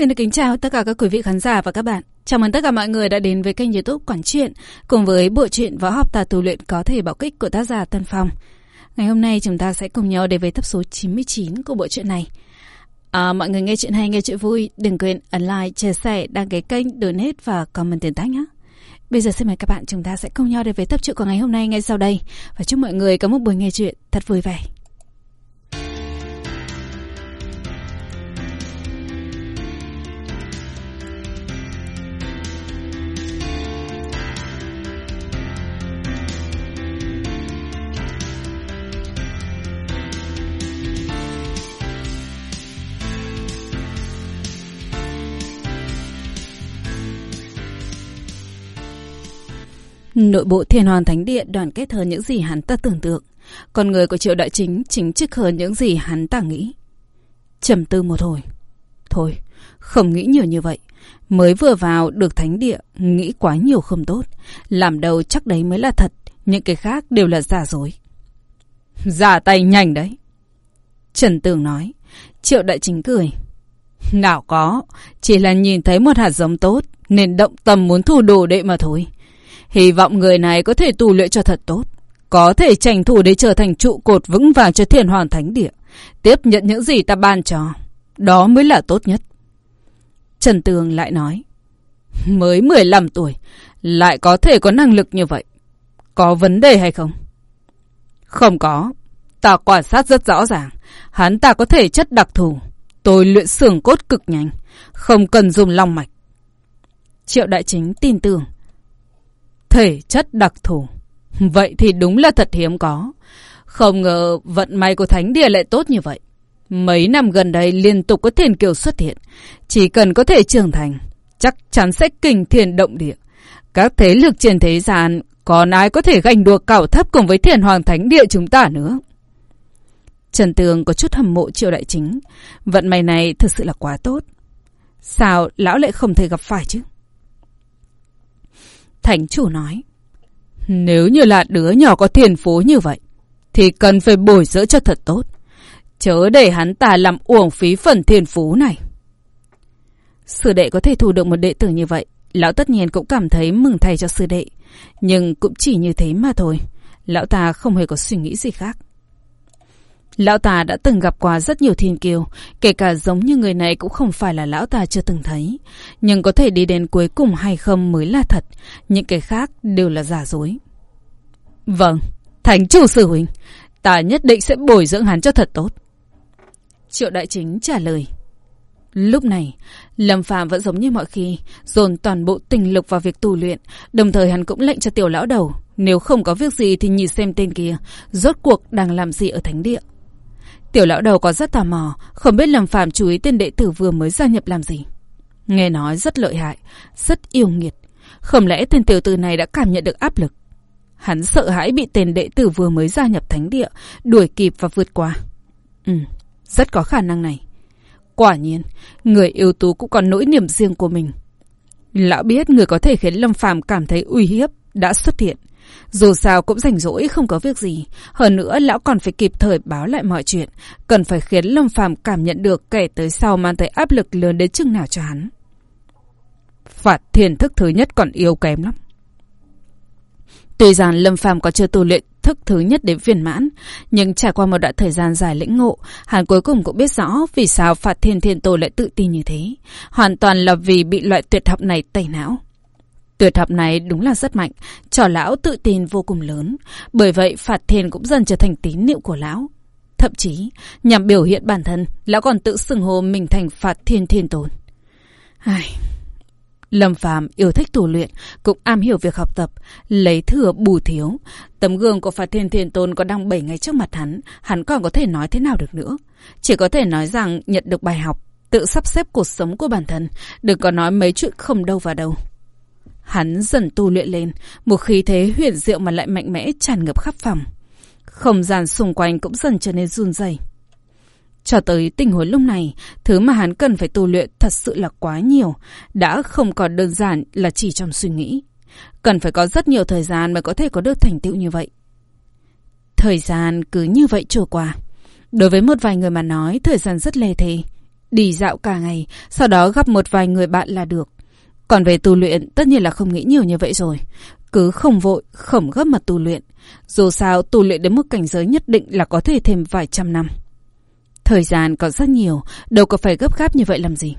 Xin được kính chào tất cả các quý vị khán giả và các bạn. Chào mừng tất cả mọi người đã đến với kênh youtube Quản truyện cùng với bộ truyện võ học tà tu luyện có thể bảo kích của tác giả Tân Phong. Ngày hôm nay chúng ta sẽ cùng nhau đến với tập số 99 của bộ truyện này. À, mọi người nghe chuyện hay, nghe chuyện vui, đừng quên ấn like, chia sẻ, đăng ký kênh, donate và comment tiền tác nhé. Bây giờ xin mời các bạn chúng ta sẽ cùng nhau đến với tập truyện của ngày hôm nay ngay sau đây. Và chúc mọi người có một buổi nghe chuyện thật vui vẻ. Nội bộ thiên hoàn thánh điện đoàn kết hơn những gì hắn ta tưởng tượng. Con người của triệu đại chính chính chức hơn những gì hắn ta nghĩ. trầm tư một hồi. Thôi, không nghĩ nhiều như vậy. Mới vừa vào được thánh địa, nghĩ quá nhiều không tốt. Làm đầu chắc đấy mới là thật, những cái khác đều là giả dối. Giả tay nhanh đấy. Trần Tường nói. Triệu đại chính cười. Nào có, chỉ là nhìn thấy một hạt giống tốt, nên động tâm muốn thu đồ đệ mà thôi. Hy vọng người này có thể tu luyện cho thật tốt. Có thể tranh thủ để trở thành trụ cột vững vàng cho thiền hoàn thánh địa. Tiếp nhận những gì ta ban cho. Đó mới là tốt nhất. Trần Tường lại nói. Mới 15 tuổi. Lại có thể có năng lực như vậy. Có vấn đề hay không? Không có. Ta quan sát rất rõ ràng. Hắn ta có thể chất đặc thù. Tôi luyện xưởng cốt cực nhanh. Không cần dùng long mạch. Triệu đại chính tin tưởng. Thể chất đặc thù. Vậy thì đúng là thật hiếm có. Không ngờ vận may của Thánh Địa lại tốt như vậy. Mấy năm gần đây liên tục có thiền kiều xuất hiện. Chỉ cần có thể trưởng thành, chắc chắn sẽ kinh thiền động địa. Các thế lực trên thế gian còn ai có thể gành đua cảo thấp cùng với thiền hoàng thánh địa chúng ta nữa. Trần Tường có chút hâm mộ triệu đại chính. Vận may này thực sự là quá tốt. Sao lão lại không thể gặp phải chứ? Thánh chủ nói. Nếu như là đứa nhỏ có thiền phú như vậy, thì cần phải bồi dưỡng cho thật tốt. Chớ để hắn ta làm uổng phí phần thiên phú này. Sư đệ có thể thu được một đệ tử như vậy, lão tất nhiên cũng cảm thấy mừng thay cho sư đệ. Nhưng cũng chỉ như thế mà thôi. Lão ta không hề có suy nghĩ gì khác. Lão ta đã từng gặp qua rất nhiều thiên kiều, kể cả giống như người này cũng không phải là lão ta chưa từng thấy. Nhưng có thể đi đến cuối cùng hay không mới là thật, những cái khác đều là giả dối. Vâng, Thánh chủ sư huynh, ta nhất định sẽ bồi dưỡng hắn cho thật tốt. Triệu đại chính trả lời. Lúc này, Lâm Phàm vẫn giống như mọi khi, dồn toàn bộ tình lực vào việc tu luyện, đồng thời hắn cũng lệnh cho tiểu lão đầu, nếu không có việc gì thì nhìn xem tên kia, rốt cuộc đang làm gì ở thánh địa. Tiểu lão đầu có rất tò mò, không biết Lâm Phàm chú ý tên đệ tử vừa mới gia nhập làm gì. Nghe nói rất lợi hại, rất yêu nghiệt. Không lẽ tên tiểu tử này đã cảm nhận được áp lực? Hắn sợ hãi bị tên đệ tử vừa mới gia nhập thánh địa, đuổi kịp và vượt qua. Ừ, rất có khả năng này. Quả nhiên, người yêu tú cũng có nỗi niềm riêng của mình. Lão biết người có thể khiến Lâm Phàm cảm thấy uy hiếp đã xuất hiện. Dù sao cũng rảnh rỗi không có việc gì. Hơn nữa lão còn phải kịp thời báo lại mọi chuyện. Cần phải khiến Lâm Phàm cảm nhận được kể tới sau mang tới áp lực lớn đến chừng nào cho hắn. Phạt thiền thức thứ nhất còn yếu kém lắm. Tuy rằng Lâm Phàm có chưa tu luyện thức thứ nhất đến viên mãn, nhưng trải qua một đoạn thời gian dài lĩnh ngộ, hắn cuối cùng cũng biết rõ vì sao Phạt Thiên Thiên Tổ lại tự tin như thế. Hoàn toàn là vì bị loại tuyệt học này tẩy não. Tuyệt học này đúng là rất mạnh, trò lão tự tin vô cùng lớn. Bởi vậy Phạt Thiên cũng dần trở thành tín niệm của lão. Thậm chí, nhằm biểu hiện bản thân, lão còn tự xưng hô mình thành Phạt Thiên Thiên Tồn. Ai... Lâm Phàm yêu thích tu luyện, cũng am hiểu việc học tập, lấy thừa bù thiếu. Tấm gương của Phạt Thiên Thiên Tôn có đang bảy ngày trước mặt hắn, hắn còn có thể nói thế nào được nữa. Chỉ có thể nói rằng nhận được bài học, tự sắp xếp cuộc sống của bản thân, đừng có nói mấy chuyện không đâu vào đâu. Hắn dần tu luyện lên, một khí thế huyền diệu mà lại mạnh mẽ tràn ngập khắp phòng. Không gian xung quanh cũng dần trở nên run rẩy. Cho tới tình huống lúc này, thứ mà hắn cần phải tu luyện thật sự là quá nhiều, đã không còn đơn giản là chỉ trong suy nghĩ. Cần phải có rất nhiều thời gian mới có thể có được thành tựu như vậy. Thời gian cứ như vậy trôi qua. Đối với một vài người mà nói, thời gian rất lê thề. đi dạo cả ngày, sau đó gặp một vài người bạn là được. Còn về tu luyện, tất nhiên là không nghĩ nhiều như vậy rồi. Cứ không vội, không gấp mà tu luyện. Dù sao, tu luyện đến một cảnh giới nhất định là có thể thêm vài trăm năm. Thời gian còn rất nhiều, đâu có phải gấp gáp như vậy làm gì.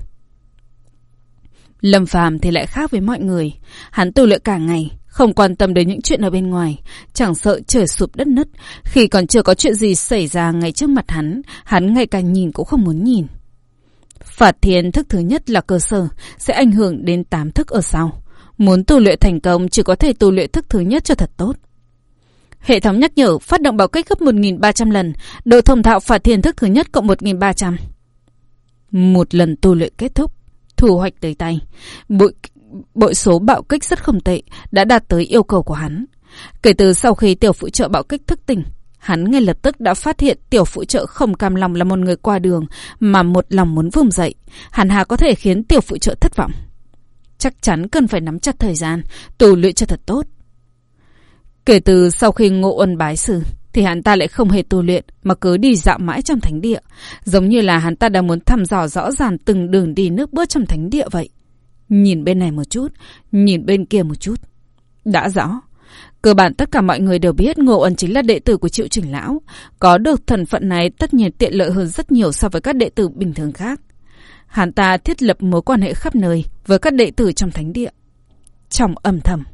Lâm Phàm thì lại khác với mọi người. Hắn tu luyện cả ngày, không quan tâm đến những chuyện ở bên ngoài, chẳng sợ trời sụp đất nứt. Khi còn chưa có chuyện gì xảy ra ngay trước mặt hắn, hắn ngay cả nhìn cũng không muốn nhìn. Phạt thiền thức thứ nhất là cơ sở, sẽ ảnh hưởng đến tám thức ở sau. Muốn tu luyện thành công chỉ có thể tu luyện thức thứ nhất cho thật tốt. Hệ thống nhắc nhở phát động bảo kích gấp 1.300 lần, độ thông thạo phạt thiền thức thứ nhất cộng 1.300. Một lần tu luyện kết thúc, thu hoạch tới tay. Bội, bội số bạo kích rất không tệ, đã đạt tới yêu cầu của hắn. Kể từ sau khi tiểu phụ trợ bạo kích thức tỉnh, hắn ngay lập tức đã phát hiện tiểu phụ trợ không cam lòng là một người qua đường, mà một lòng muốn vùng dậy. Hẳn hà có thể khiến tiểu phụ trợ thất vọng. Chắc chắn cần phải nắm chặt thời gian, tu luyện cho thật tốt. Kể từ sau khi ngộ ân bái sư, thì hắn ta lại không hề tu luyện mà cứ đi dạo mãi trong thánh địa. Giống như là hắn ta đang muốn thăm dò rõ ràng từng đường đi nước bước trong thánh địa vậy. Nhìn bên này một chút, nhìn bên kia một chút. Đã rõ. Cơ bản tất cả mọi người đều biết Ngô Ân chính là đệ tử của Triệu trưởng Lão. Có được thần phận này tất nhiên tiện lợi hơn rất nhiều so với các đệ tử bình thường khác. Hắn ta thiết lập mối quan hệ khắp nơi với các đệ tử trong thánh địa. Trong âm thầm.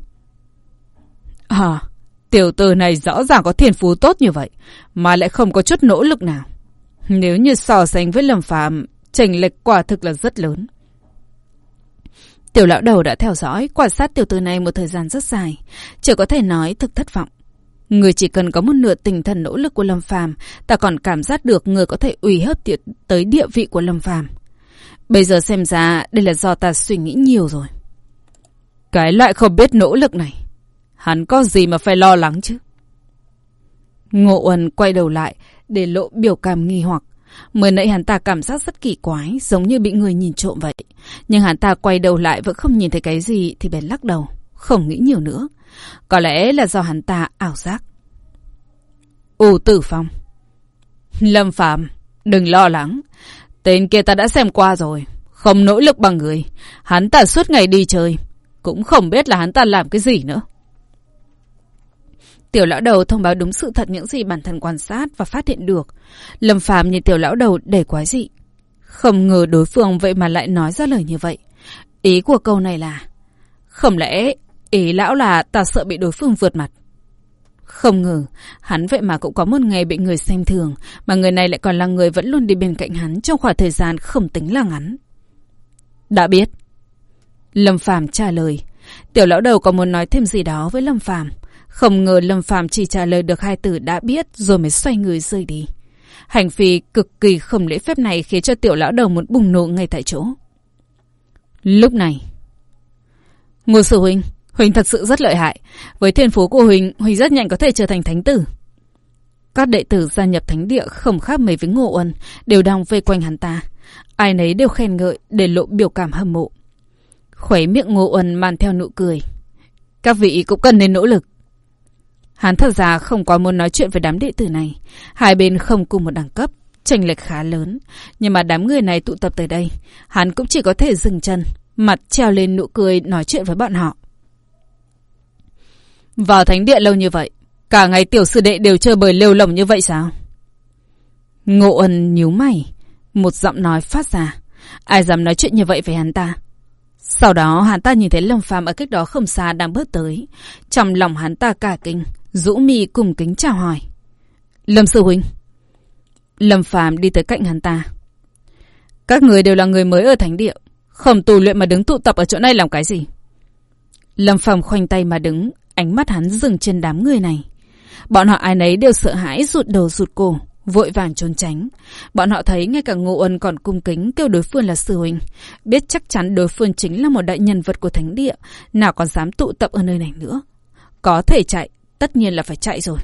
À, Tiểu tử này rõ ràng có thiên phú tốt như vậy, mà lại không có chút nỗ lực nào. Nếu như so sánh với Lâm Phàm, chênh lệch quả thực là rất lớn. Tiểu lão đầu đã theo dõi, quan sát tiểu tử này một thời gian rất dài, chỉ có thể nói thực thất vọng. Người chỉ cần có một nửa tinh thần nỗ lực của Lâm Phàm, ta còn cảm giác được người có thể ủy hết tới địa vị của Lâm Phàm. Bây giờ xem ra đây là do ta suy nghĩ nhiều rồi. Cái loại không biết nỗ lực này, Hắn có gì mà phải lo lắng chứ? Ngộ Uẩn quay đầu lại để lộ biểu cảm nghi hoặc. Mới nãy hắn ta cảm giác rất kỳ quái, giống như bị người nhìn trộm vậy. Nhưng hắn ta quay đầu lại vẫn không nhìn thấy cái gì thì bèn lắc đầu, không nghĩ nhiều nữa. Có lẽ là do hắn ta ảo giác. U Tử Phong Lâm Phạm, đừng lo lắng. Tên kia ta đã xem qua rồi. Không nỗ lực bằng người. Hắn ta suốt ngày đi chơi. Cũng không biết là hắn ta làm cái gì nữa. Tiểu lão đầu thông báo đúng sự thật những gì bản thân quan sát và phát hiện được. Lâm Phàm nhìn tiểu lão đầu để quái dị. Không ngờ đối phương vậy mà lại nói ra lời như vậy. Ý của câu này là... Không lẽ ý lão là ta sợ bị đối phương vượt mặt? Không ngờ, hắn vậy mà cũng có một ngày bị người xem thường, mà người này lại còn là người vẫn luôn đi bên cạnh hắn trong khoảng thời gian không tính là ngắn. Đã biết. Lâm Phàm trả lời. Tiểu lão đầu có muốn nói thêm gì đó với Lâm Phàm không ngờ Lâm Phàm chỉ trả lời được hai từ đã biết rồi mới xoay người rơi đi. Hành vi cực kỳ không lễ phép này khiến cho tiểu lão đầu muốn bùng nổ ngay tại chỗ. Lúc này, Ngô Sư Huynh, Huynh thật sự rất lợi hại. Với thiên phú của Huynh, Huynh rất nhanh có thể trở thành thánh tử. Các đệ tử gia nhập thánh địa không khác mấy với Ngô Uân, đều đang vây quanh hắn ta. Ai nấy đều khen ngợi để lộ biểu cảm hâm mộ. Khuấy miệng Ngô Uân mang theo nụ cười. Các vị cũng cần nên nỗ lực. Hắn thật ra không quá muốn nói chuyện với đám đệ tử này. Hai bên không cùng một đẳng cấp, chênh lệch khá lớn. Nhưng mà đám người này tụ tập tới đây, hắn cũng chỉ có thể dừng chân, mặt treo lên nụ cười nói chuyện với bọn họ. Vào thánh địa lâu như vậy, cả ngày tiểu sư đệ đều chơi bời lêu lồng như vậy sao? Ngộ ân nhíu mày, một giọng nói phát ra. Ai dám nói chuyện như vậy với hắn ta? Sau đó hắn ta nhìn thấy Lâm Phàm ở cách đó không xa đang bước tới. Trong lòng hắn ta cả kinh, Dũ mi cùng kính chào hỏi. Lâm Sư Huynh. Lâm Phàm đi tới cạnh hắn ta. Các người đều là người mới ở thánh địa. Không tù luyện mà đứng tụ tập ở chỗ này làm cái gì? Lâm Phàm khoanh tay mà đứng, ánh mắt hắn dừng trên đám người này. Bọn họ ai nấy đều sợ hãi rụt đầu rụt cổ, vội vàng trốn tránh. Bọn họ thấy ngay cả Ngô Ân còn cung kính kêu đối phương là sư huynh, biết chắc chắn đối phương chính là một đại nhân vật của thánh địa, nào còn dám tụ tập ở nơi này nữa. Có thể chạy, tất nhiên là phải chạy rồi.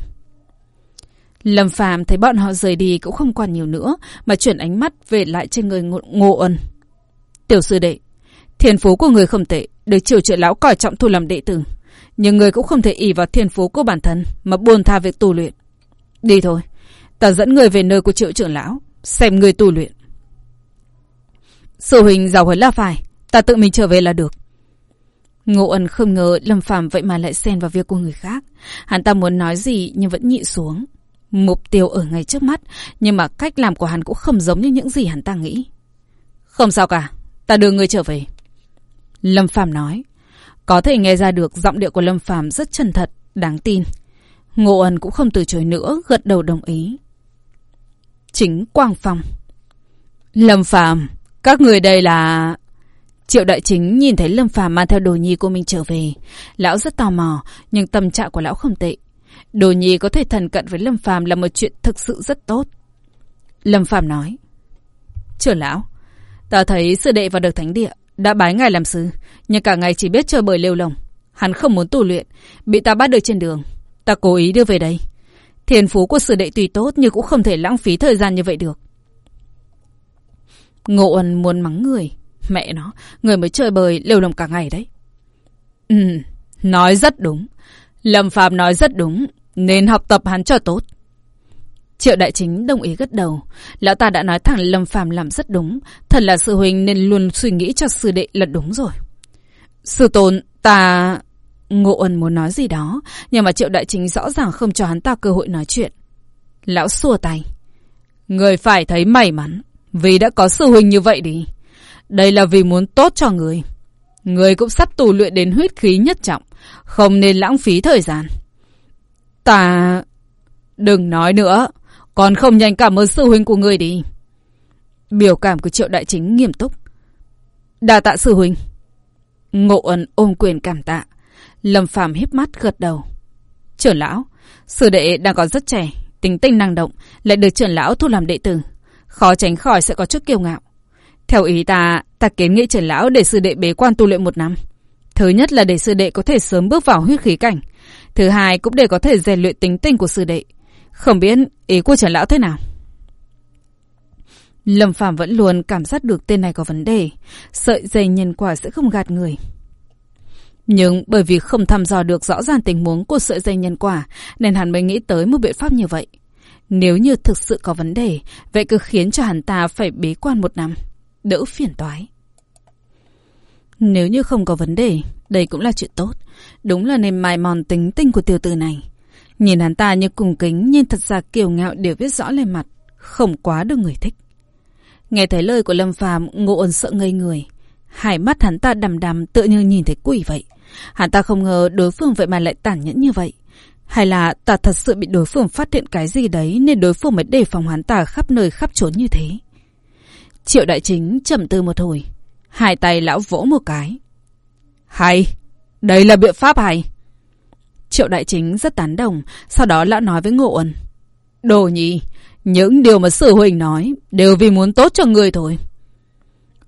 Lâm Phàm thấy bọn họ rời đi cũng không còn nhiều nữa, mà chuyển ánh mắt về lại trên người ngộ, ngộ Ân. Tiểu sư đệ, thiên phú của người không tệ, được triều trợ lão coi trọng thu làm đệ tử. Nhưng người cũng không thể ỷ vào thiên phú của bản thân mà buồn tha việc tu luyện. Đi thôi, ta dẫn người về nơi của triệu trưởng lão, xem người tu luyện. Sư huynh giàu hơn là phải. Ta tự mình trở về là được. Ngộ ẩn không ngờ Lâm Phàm vậy mà lại xen vào việc của người khác. Hắn ta muốn nói gì nhưng vẫn nhịn xuống. Mục tiêu ở ngay trước mắt, nhưng mà cách làm của hắn cũng không giống như những gì hắn ta nghĩ. Không sao cả, ta đưa người trở về. Lâm Phàm nói. Có thể nghe ra được giọng điệu của Lâm Phàm rất chân thật, đáng tin. Ngộ ẩn cũng không từ chối nữa, gật đầu đồng ý. Chính Quang Phong. Lâm Phàm các người đây là... Triệu đại chính nhìn thấy Lâm Phàm mang theo đồ nhi của mình trở về. Lão rất tò mò, nhưng tâm trạng của lão không tệ. Đồ nhi có thể thần cận với Lâm Phàm là một chuyện thực sự rất tốt. Lâm Phàm nói. Trưởng lão, ta thấy sư đệ vào được thánh địa, đã bái ngài làm sư, nhưng cả ngày chỉ biết chơi bời lêu lồng. Hắn không muốn tu luyện, bị ta bắt được trên đường. Ta cố ý đưa về đây. Thiền phú của sư đệ tùy tốt nhưng cũng không thể lãng phí thời gian như vậy được. Ngộ ẩn muốn mắng người. Mẹ nó, người mới chơi bời lêu lồng cả ngày đấy. Ừ, nói rất đúng. Lâm Phạm nói rất đúng, nên học tập hắn cho tốt. Triệu đại chính đồng ý gật đầu. Lão ta đã nói thẳng Lâm Phạm làm rất đúng. Thật là sư huynh nên luôn suy nghĩ cho sư đệ là đúng rồi. Sư tôn, ta... Ngộ ẩn muốn nói gì đó, nhưng mà triệu đại chính rõ ràng không cho hắn ta cơ hội nói chuyện. Lão xua tay. Người phải thấy may mắn, vì đã có sư huynh như vậy đi. Đây là vì muốn tốt cho người. Người cũng sắp tù luyện đến huyết khí nhất trọng, không nên lãng phí thời gian. Ta... Đừng nói nữa, còn không nhanh cảm ơn sư huynh của người đi. Biểu cảm của triệu đại chính nghiêm túc. Đa tạ sư huynh. Ngộ ẩn ôm quyền cảm tạ. Lâm Phàm híp mắt gật đầu. Trưởng lão, sư đệ đang còn rất trẻ, tính tinh năng động, lại được trưởng lão thu làm đệ tử. Khó tránh khỏi sẽ có chút kiêu ngạo. Theo ý ta, ta kiến nghị trưởng lão để sư đệ bế quan tu luyện một năm. Thứ nhất là để sư đệ có thể sớm bước vào huyết khí cảnh. Thứ hai cũng để có thể rèn luyện tính tình của sư đệ. Không biết ý của trưởng lão thế nào? Lâm Phàm vẫn luôn cảm giác được tên này có vấn đề. Sợi dây nhân quả sẽ không gạt người. Nhưng bởi vì không thăm dò được rõ ràng tình huống của sợi dây nhân quả, nên hắn mới nghĩ tới một biện pháp như vậy. Nếu như thực sự có vấn đề, vậy cứ khiến cho hắn ta phải bế quan một năm. Đỡ phiền toái. Nếu như không có vấn đề, đây cũng là chuyện tốt. Đúng là nên mài mòn tính tinh của tiểu tử này. Nhìn hắn ta như cùng kính, nhưng thật ra kiều ngạo đều viết rõ lên mặt. Không quá được người thích. Nghe thấy lời của Lâm Phàm ngộ ẩn sợ ngây người. Hai mắt hắn ta đầm đầm tựa như nhìn thấy quỷ vậy. Hắn ta không ngờ đối phương vậy mà lại tàn nhẫn như vậy. Hay là ta thật sự bị đối phương phát hiện cái gì đấy nên đối phương mới đề phòng hắn ta khắp nơi khắp trốn như thế. Triệu đại chính trầm tư một hồi. Hai tay lão vỗ một cái. Hay! Đây là biện pháp hay! Triệu đại chính rất tán đồng, sau đó lão nói với Ngộ Ân. Đồ nhỉ, những điều mà sư huynh nói đều vì muốn tốt cho người thôi.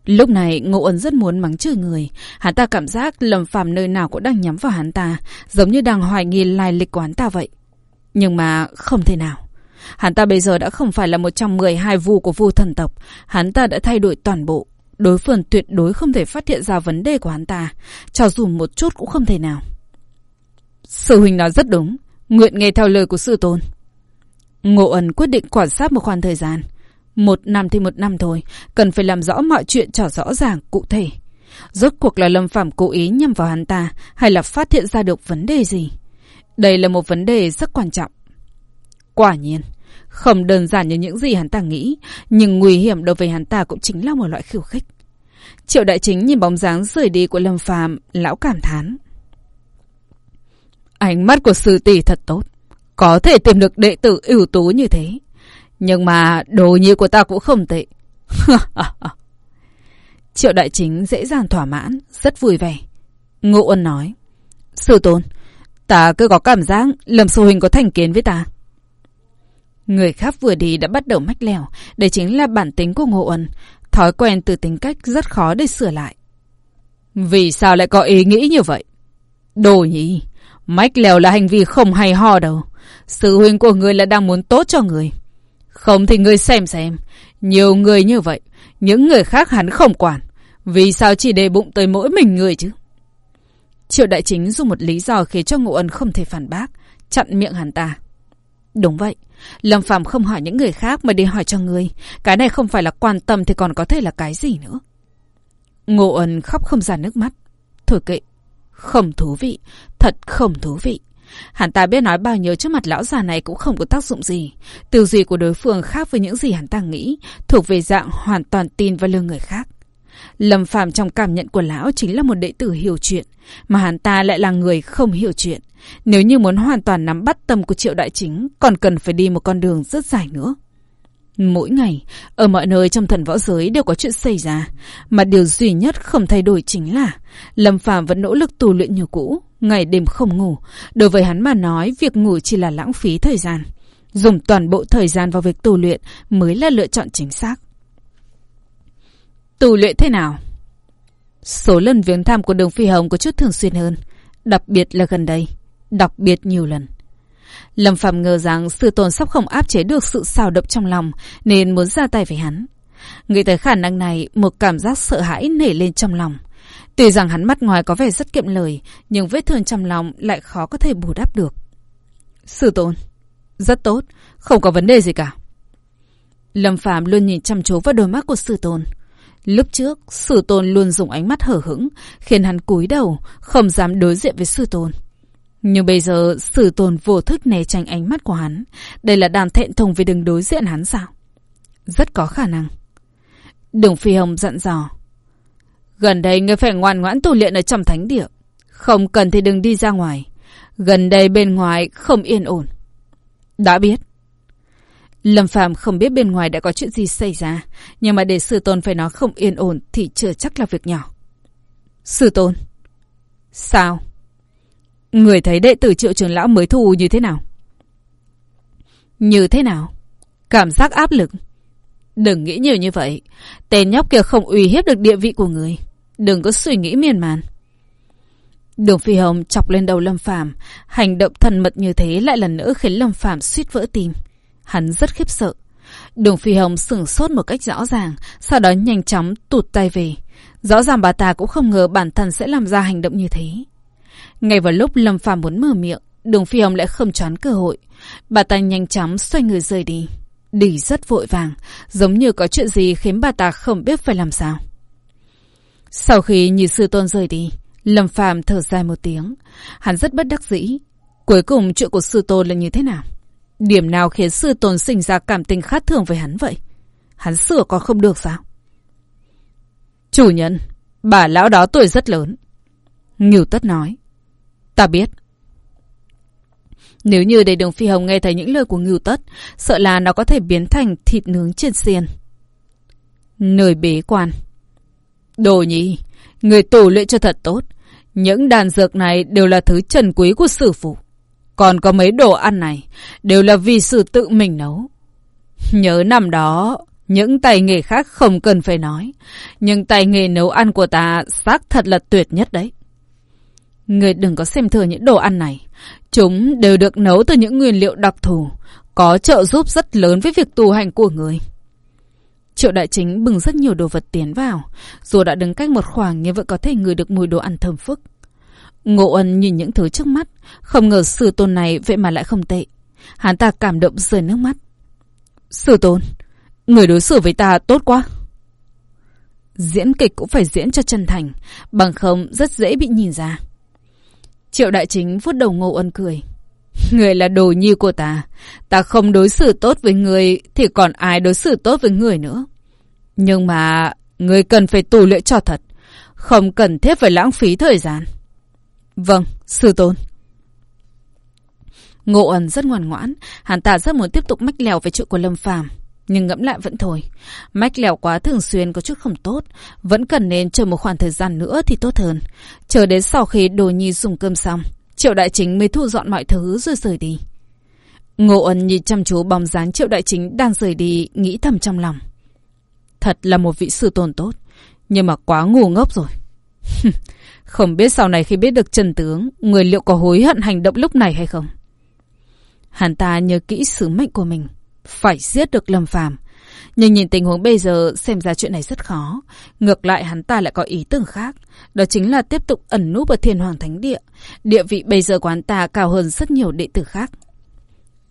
Lúc này Ngộ Ân rất muốn mắng chửi người. Hắn ta cảm giác lầm phàm nơi nào cũng đang nhắm vào hắn ta, giống như đang hoài nghi lai lịch của hắn ta vậy. Nhưng mà không thể nào. Hắn ta bây giờ đã không phải là một trong 12 vu của vu thần tộc. Hắn ta đã thay đổi toàn bộ. Đối phương tuyệt đối không thể phát hiện ra vấn đề của hắn ta. Cho dù một chút cũng không thể nào. Sư huynh nói rất đúng. Nguyện nghe theo lời của sư tôn. Ngộ ẩn quyết định quan sát một khoảng thời gian. Một năm thì một năm thôi, cần phải làm rõ mọi chuyện cho rõ ràng, cụ thể. Rốt cuộc là Lâm Phạm cố ý nhằm vào hắn ta, hay là phát hiện ra được vấn đề gì? Đây là một vấn đề rất quan trọng. Quả nhiên, không đơn giản như những gì hắn ta nghĩ, nhưng nguy hiểm đối với hắn ta cũng chính là một loại khiêu khích. Triệu đại chính nhìn bóng dáng rời đi của Lâm Phàm, lão cảm thán. Ánh mắt của sư tỷ thật tốt, có thể tìm được đệ tử ưu tú như thế. Nhưng mà đồ nhi của ta cũng không tệ. Triệu đại chính dễ dàng thỏa mãn, rất vui vẻ. Ngô Uân nói. Sư tôn, ta cứ có cảm giác Lâm Sư Huynh có thành kiến với ta. Người khác vừa đi đã bắt đầu mách lèo. Đây chính là bản tính của Ngô Uẩn, Thói quen từ tính cách rất khó để sửa lại. Vì sao lại có ý nghĩ như vậy? Đồ nhỉ, mách lèo là hành vi không hay ho đâu. Sự huynh của người là đang muốn tốt cho người. Không thì người xem xem. Nhiều người như vậy, những người khác hắn không quản. Vì sao chỉ để bụng tới mỗi mình người chứ? Triệu đại chính dùng một lý do khiến cho Ngô Ân không thể phản bác, chặn miệng hắn ta. Đúng vậy, Lâm phạm không hỏi những người khác mà đi hỏi cho người, Cái này không phải là quan tâm thì còn có thể là cái gì nữa. Ngô Ân khóc không ra nước mắt. Thôi kệ, không thú vị, thật không thú vị. Hắn ta biết nói bao nhiêu trước mặt lão già này cũng không có tác dụng gì. Tư duy của đối phương khác với những gì hắn ta nghĩ, thuộc về dạng hoàn toàn tin vào lương người khác. Lâm Phàm trong cảm nhận của lão chính là một đệ tử hiểu chuyện, mà hắn ta lại là người không hiểu chuyện. Nếu như muốn hoàn toàn nắm bắt tâm của triệu đại chính, còn cần phải đi một con đường rất dài nữa. Mỗi ngày, ở mọi nơi trong thần võ giới đều có chuyện xảy ra, mà điều duy nhất không thay đổi chính là Lâm Phàm vẫn nỗ lực tu luyện như cũ, ngày đêm không ngủ. Đối với hắn mà nói, việc ngủ chỉ là lãng phí thời gian. Dùng toàn bộ thời gian vào việc tu luyện mới là lựa chọn chính xác tù luyện thế nào? Số lần viếng thăm của đường phi hồng có chút thường xuyên hơn, đặc biệt là gần đây, đặc biệt nhiều lần. Lâm Phạm ngờ rằng sư tôn sắp không áp chế được sự xào động trong lòng nên muốn ra tay với hắn. Nghĩ tới khả năng này, một cảm giác sợ hãi nảy lên trong lòng. Tuy rằng hắn mắt ngoài có vẻ rất kiệm lời, nhưng vết thương trong lòng lại khó có thể bù đắp được. Sư tôn, rất tốt, không có vấn đề gì cả. Lâm Phạm luôn nhìn chăm chú vào đôi mắt của sư tôn. Lúc trước, sư tôn luôn dùng ánh mắt hở hững, khiến hắn cúi đầu, không dám đối diện với sư tôn. Nhưng bây giờ, sư tôn vô thức né tránh ánh mắt của hắn. Đây là đàn thẹn thùng vì đừng đối diện hắn sao? Rất có khả năng. Đường Phi Hồng dặn dò. Gần đây ngươi phải ngoan ngoãn tu luyện ở trong thánh địa. Không cần thì đừng đi ra ngoài. Gần đây bên ngoài không yên ổn. Đã biết. Lâm Phàm không biết bên ngoài đã có chuyện gì xảy ra, nhưng mà để sư tôn phải nói không yên ổn thì chưa chắc là việc nhỏ. Sư tôn. Sao? Người thấy đệ tử triệu trường lão mới thu như thế nào? Như thế nào? Cảm giác áp lực. Đừng nghĩ nhiều như vậy. Tên nhóc kia không uy hiếp được địa vị của người. Đừng có suy nghĩ miên man. Đường Phi Hồng chọc lên đầu Lâm Phàm, hành động thần mật như thế lại lần nữa khiến Lâm Phàm suýt vỡ tim. Hắn rất khiếp sợ. Đường Phi Hồng sửng sốt một cách rõ ràng, sau đó nhanh chóng tụt tay về. Rõ ràng bà ta cũng không ngờ bản thân sẽ làm ra hành động như thế. Ngay vào lúc Lâm Phàm muốn mở miệng, Đường Phi Hồng lại không choán cơ hội. Bà ta nhanh chóng xoay người rời đi. Đi rất vội vàng, giống như có chuyện gì khiến bà ta không biết phải làm sao. Sau khi nhìn sư tôn rời đi, Lâm Phàm thở dài một tiếng. Hắn rất bất đắc dĩ. Cuối cùng chuyện của sư tôn là như thế nào? Điểm nào khiến sư tồn sinh ra cảm tình khác thường với hắn vậy? Hắn sửa còn không được sao? Chủ nhân, bà lão đó tuổi rất lớn. Ngưu Tất nói. Ta biết. Nếu như để đường phi hồng nghe thấy những lời của Ngưu Tất, sợ là nó có thể biến thành thịt nướng trên xiên. Nơi bế quan. Đồ nhi, người tù luyện cho thật tốt. Những đàn dược này đều là thứ trần quý của sử phụ. Còn có mấy đồ ăn này đều là vì sự tự mình nấu. Nhớ năm đó, những tay nghề khác không cần phải nói. Nhưng tay nghề nấu ăn của ta xác thật là tuyệt nhất đấy. Người đừng có xem thừa những đồ ăn này. Chúng đều được nấu từ những nguyên liệu đặc thù, có trợ giúp rất lớn với việc tu hành của người. Triệu đại chính bừng rất nhiều đồ vật tiến vào, dù đã đứng cách một khoảng nhưng vẫn có thể ngửi được mùi đồ ăn thơm phức. Ngộ ân nhìn những thứ trước mắt, không ngờ sư tôn này vậy mà lại không tệ. Hắn ta cảm động rơi nước mắt. Sư tôn, người đối xử với ta tốt quá. Diễn kịch cũng phải diễn cho chân thành, bằng không rất dễ bị nhìn ra. Triệu đại chính vuốt đầu ngô ân cười. Người là đồ nhi của ta. Ta không đối xử tốt với người thì còn ai đối xử tốt với người nữa. Nhưng mà người cần phải tù luyện cho thật. Không cần thiết phải lãng phí thời gian. Vâng, sư tôn. Ngộ ẩn rất ngoan ngoãn, hắn ta rất muốn tiếp tục mách lèo về chuyện của Lâm Phàm, nhưng ngẫm lại vẫn thôi. Mách lèo quá thường xuyên có chút không tốt, vẫn cần nên chờ một khoảng thời gian nữa thì tốt hơn. Chờ đến sau khi Đồ Nhi dùng cơm xong, Triệu Đại Chính mới thu dọn mọi thứ rồi rời đi. Ngộ ẩn nhìn chăm chú bóng dáng Triệu Đại Chính đang rời đi, nghĩ thầm trong lòng. Thật là một vị sư tôn tốt, nhưng mà quá ngu ngốc rồi. Không biết sau này khi biết được trần tướng, người liệu có hối hận hành động lúc này hay không? Hắn ta nhớ kỹ sứ mệnh của mình, phải giết được Lâm Phàm. Nhưng nhìn tình huống bây giờ xem ra chuyện này rất khó. Ngược lại hắn ta lại có ý tưởng khác. Đó chính là tiếp tục ẩn núp ở thiên hoàng thánh địa. Địa vị bây giờ của hắn ta cao hơn rất nhiều đệ tử khác.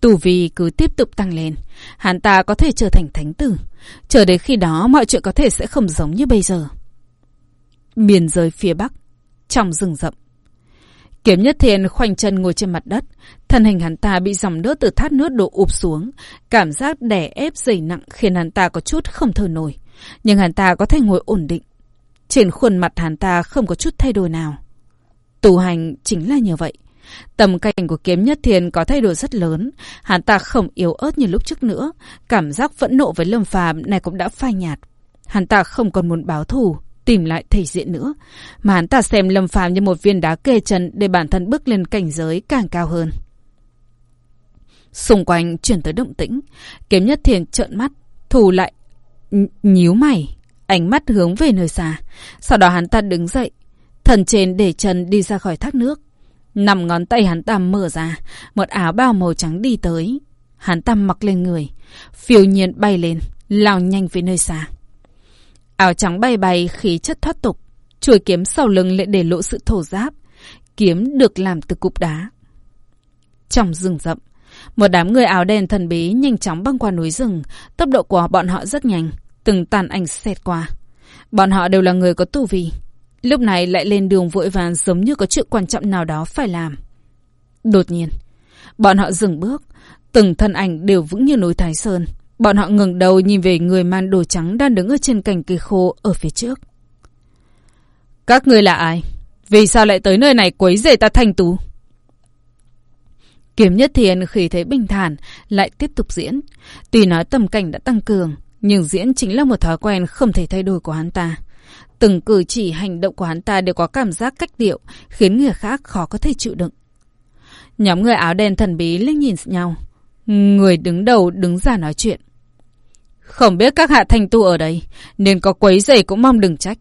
Tù vi cứ tiếp tục tăng lên. Hắn ta có thể trở thành thánh tử. Chờ đến khi đó mọi chuyện có thể sẽ không giống như bây giờ. biên giới phía bắc, trong rừng rậm. Kiếm Nhất Thiên khoanh chân ngồi trên mặt đất, thân hình hắn ta bị dòng nước từ thác nước đổ ụp xuống, cảm giác đè ép dày nặng khiến hắn ta có chút không thở nổi, nhưng hắn ta có thể ngồi ổn định. Trên khuôn mặt hắn ta không có chút thay đổi nào. Tu hành chính là như vậy. Tầm cảnh của kiếm nhất thiên có thay đổi rất lớn, hắn ta không yếu ớt như lúc trước nữa, cảm giác phẫn nộ với Lâm Phàm này cũng đã phai nhạt. Hắn ta không còn muốn báo thù, tìm lại thể diện nữa, mà hắn ta xem Lâm Phàm như một viên đá kê chân để bản thân bước lên cảnh giới càng cao hơn. Xung quanh chuyển tới động tĩnh, kiếm nhất thiền trợn mắt, thù lại nhíu mày, ánh mắt hướng về nơi xa. Sau đó hắn ta đứng dậy, thần trên để chân đi ra khỏi thác nước. Nằm ngón tay hắn ta mở ra, một áo bao màu trắng đi tới. Hắn ta mặc lên người, phiêu nhiên bay lên, lao nhanh về nơi xa. Áo trắng bay bay khí chất thoát tục, chuôi kiếm sau lưng lại để lộ sự thổ giáp. Kiếm được làm từ cục đá. Trong rừng rậm, một đám người áo đen thần bí nhanh chóng băng qua núi rừng, tốc độ của bọn họ rất nhanh, từng tàn ảnh xẹt qua. Bọn họ đều là người có tu vi, lúc này lại lên đường vội vàng giống như có chuyện quan trọng nào đó phải làm. Đột nhiên, bọn họ dừng bước, từng thân ảnh đều vững như núi Thái Sơn. Bọn họ ngừng đầu nhìn về người mang đồ trắng đang đứng ở trên cành cây khô ở phía trước. Các người là ai? Vì sao lại tới nơi này quấy rầy ta thành tú? Kiếm Nhất Thiên khi thấy bình thản lại tiếp tục diễn. Tuy nói tầm cảnh đã tăng cường, nhưng diễn chính là một thói quen không thể thay đổi của hắn ta. Từng cử chỉ hành động của hắn ta đều có cảm giác cách điệu, khiến người khác khó có thể chịu đựng. Nhóm người áo đen thần bí liếc nhìn nhau. Người đứng đầu đứng ra nói chuyện. Không biết các hạ thành tu ở đây, nên có quấy rầy cũng mong đừng trách.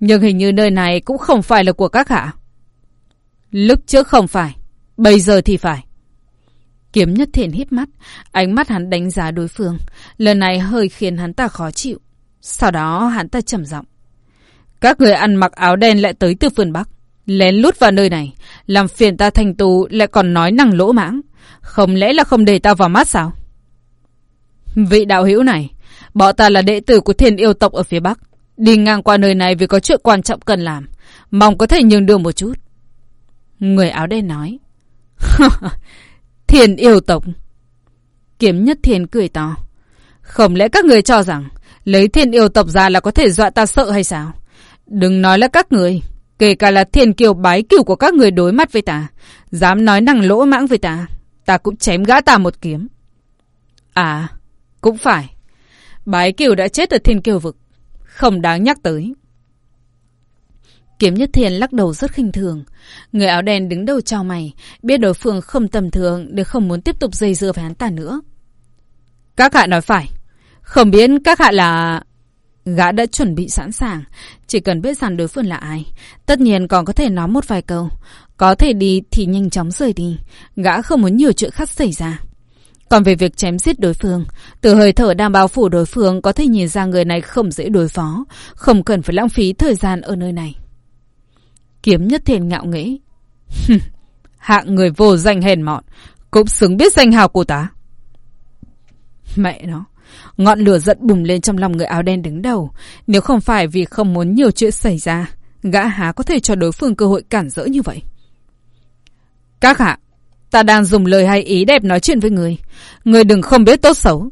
Nhưng hình như nơi này cũng không phải là của các hạ. Lúc trước không phải, bây giờ thì phải. Kiếm nhất thiện hít mắt, ánh mắt hắn đánh giá đối phương. Lần này hơi khiến hắn ta khó chịu. Sau đó hắn ta trầm giọng. Các người ăn mặc áo đen lại tới từ phương Bắc. Lén lút vào nơi này, làm phiền ta thành tù lại còn nói năng lỗ mãng. Không lẽ là không để ta vào mắt sao? Vị đạo hữu này, bọn ta là đệ tử của thiên yêu tộc ở phía Bắc. Đi ngang qua nơi này vì có chuyện quan trọng cần làm. Mong có thể nhường đường một chút. Người áo đen nói. Thiên yêu tộc. Kiếm nhất thiên cười to. Không lẽ các người cho rằng lấy thiên yêu tộc ra là có thể dọa ta sợ hay sao? Đừng nói là các người. Kể cả là thiên kiều bái cửu của các người đối mắt với ta. Dám nói năng lỗ mãng với ta. Ta cũng chém gã ta một kiếm. À, cũng phải. Bái kiều đã chết ở thiên kiều vực. Không đáng nhắc tới. Kiếm Nhất Thiên lắc đầu rất khinh thường. Người áo đen đứng đầu cho mày, biết đối phương không tầm thường để không muốn tiếp tục dây dưa với hắn ta nữa. Các hạ nói phải. Không biết các hạ là... Gã đã chuẩn bị sẵn sàng, chỉ cần biết rằng đối phương là ai. Tất nhiên còn có thể nói một vài câu. Có thể đi thì nhanh chóng rời đi. Gã không muốn nhiều chuyện khác xảy ra. Còn về việc chém giết đối phương, từ hơi thở đang bao phủ đối phương có thể nhìn ra người này không dễ đối phó, không cần phải lãng phí thời gian ở nơi này. Kiếm nhất thiền ngạo nghĩ, Hạng người vô danh hèn mọn, cũng xứng biết danh hào của ta. Mẹ nó, ngọn lửa giận bùng lên trong lòng người áo đen đứng đầu. Nếu không phải vì không muốn nhiều chuyện xảy ra, gã há có thể cho đối phương cơ hội cản rỡ như vậy. Các hạ, ta đang dùng lời hay ý đẹp nói chuyện với người. Người đừng không biết tốt xấu.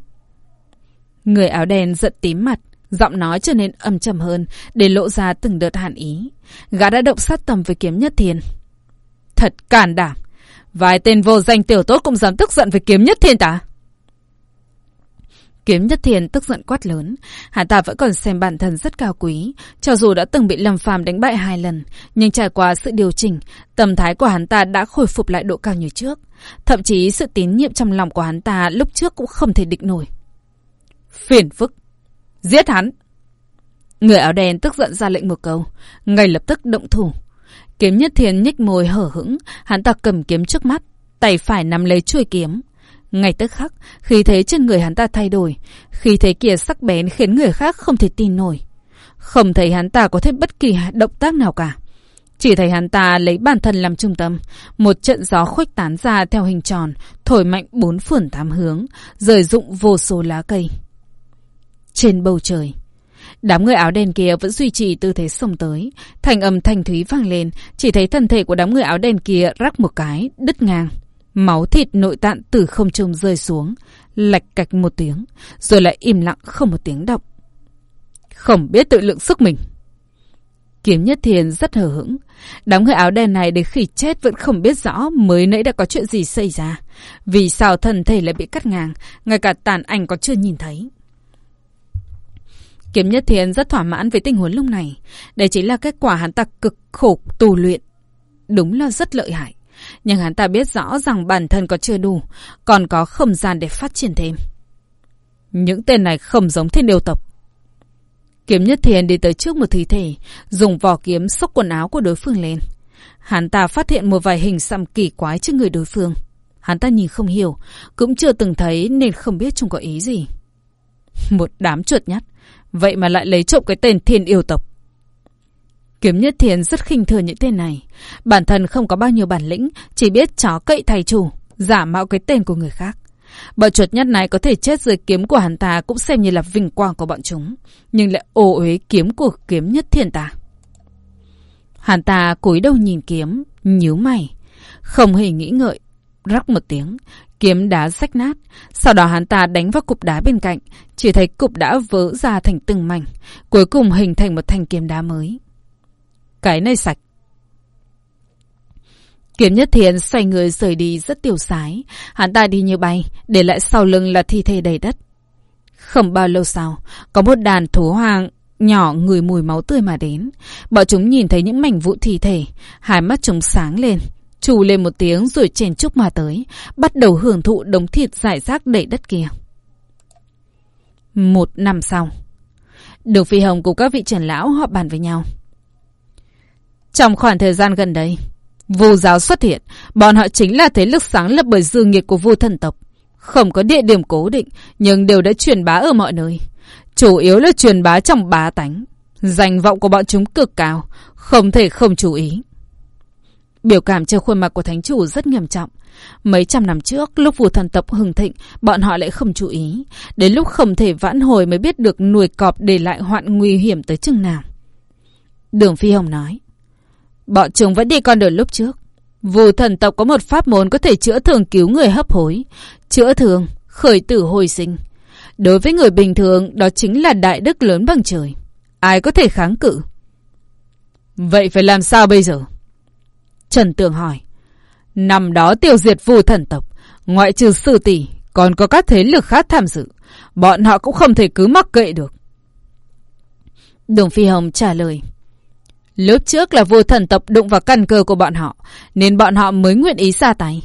Người áo đen giận tím mặt, Giọng nói trở nên âm trầm hơn để lộ ra từng đợt hàn ý. Gã đã động sát tầm với kiếm nhất thiên. Thật càn đảm. Vài tên vô danh tiểu tốt cũng dám tức giận với kiếm nhất thiên ta. Kiếm nhất thiên tức giận quát lớn. Hắn ta vẫn còn xem bản thân rất cao quý. Cho dù đã từng bị Lâm phàm đánh bại hai lần. Nhưng trải qua sự điều chỉnh, tâm thái của hắn ta đã khôi phục lại độ cao như trước. Thậm chí sự tín nhiệm trong lòng của hắn ta lúc trước cũng không thể địch nổi. Phiền phức. Giết hắn! Người áo đen tức giận ra lệnh một câu, ngay lập tức động thủ. Kiếm nhất thiên nhích môi hở hững, hắn ta cầm kiếm trước mắt, tay phải nắm lấy chuôi kiếm. Ngay tức khắc, khi thế trên người hắn ta thay đổi, khi thế kia sắc bén khiến người khác không thể tin nổi. Không thấy hắn ta có thêm bất kỳ động tác nào cả. Chỉ thấy hắn ta lấy bản thân làm trung tâm, một trận gió khuếch tán ra theo hình tròn, thổi mạnh bốn phườn tám hướng, rời rụng vô số lá cây trên bầu trời. Đám người áo đen kia vẫn duy trì tư thế sông tới. Thành âm thanh thúy vang lên, chỉ thấy thân thể của đám người áo đen kia rắc một cái, đứt ngang. Máu thịt nội tạng từ không trung rơi xuống, lạch cạch một tiếng, rồi lại im lặng không một tiếng động. Không biết tự lượng sức mình. Kiếm Nhất Thiền rất hờ hững. Đám người áo đen này đến khi chết vẫn không biết rõ mới nãy đã có chuyện gì xảy ra. Vì sao thân thể lại bị cắt ngang, ngay cả tàn ảnh còn chưa nhìn thấy. Kiếm Nhất Thiền rất thỏa mãn với tình huống lúc này. Đây chính là kết quả hắn ta cực khổ tù luyện. Đúng là rất lợi hại. Nhưng hắn ta biết rõ rằng bản thân có chưa đủ, còn có không gian để phát triển thêm. Những tên này không giống thiên điều tộc. Kiếm Nhất Thiên đi tới trước một thi thể, dùng vỏ kiếm xốc quần áo của đối phương lên. Hắn ta phát hiện một vài hình xăm kỳ quái trên người đối phương. Hắn ta nhìn không hiểu, cũng chưa từng thấy nên không biết chúng có ý gì. Một đám chuột nhắt, vậy mà lại lấy trộm cái tên thiên yêu tộc. Kiếm Nhất Thiền rất khinh thường những tên này. Bản thân không có bao nhiêu bản lĩnh, chỉ biết chó cậy thầy chủ, giả mạo cái tên của người khác. Bọn chuột nhắt này có thể chết dưới kiếm của hắn ta cũng xem như là vinh quang của bọn chúng. Nhưng lại ô uế kiếm của kiếm nhất Thiền ta. Hắn ta cúi đầu nhìn kiếm, nhíu mày. Không hề nghĩ ngợi. Rắc một tiếng, kiếm đá rách nát. Sau đó hắn ta đánh vào cục đá bên cạnh. Chỉ thấy cục đã vỡ ra thành từng mảnh. Cuối cùng hình thành một thanh kiếm đá mới. Cái này sạch. Kiếm Nhất Thiện xoay người rời đi rất tiểu sái. Hắn ta đi như bay, để lại sau lưng là thi thể đầy đất. Không bao lâu sau, có một đàn thú hoang nhỏ người mùi máu tươi mà đến. Bọn chúng nhìn thấy những mảnh vụ thi thể, hai mắt chúng sáng lên. Chù lên một tiếng rồi chèn chúc mà tới, bắt đầu hưởng thụ đống thịt giải rác đầy đất kia. Một năm sau, Đường Phi Hồng cùng các vị trưởng lão họp bàn với nhau. Trong khoảng thời gian gần đây, Vu giáo xuất hiện, bọn họ chính là thế lực sáng lập bởi dư nghiệt của vu thần tộc. Không có địa điểm cố định, nhưng đều đã truyền bá ở mọi nơi. Chủ yếu là truyền bá trong bá tánh. Danh vọng của bọn chúng cực cao, không thể không chú ý. Biểu cảm trên khuôn mặt của thánh chủ rất nghiêm trọng. Mấy trăm năm trước, lúc vua thần tộc hưng thịnh, bọn họ lại không chú ý. Đến lúc không thể vãn hồi mới biết được nuôi cọp để lại hoạn nguy hiểm tới chừng nào. Đường Phi Hồng nói. Bọn chúng vẫn đi con đường lúc trước. Vù thần tộc có một pháp môn có thể chữa thường cứu người hấp hối. Chữa thường, khởi tử hồi sinh. Đối với người bình thường, đó chính là đại đức lớn bằng trời. Ai có thể kháng cự? Vậy phải làm sao bây giờ? Trần Tường hỏi. Năm đó tiêu diệt vù thần tộc, ngoại trừ sư tỷ, còn có các thế lực khác tham dự. Bọn họ cũng không thể cứ mắc kệ được. Đường Phi Hồng trả lời. Lúc trước là vua thần tộc đụng vào căn cơ của bọn họ, nên bọn họ mới nguyện ý ra tay.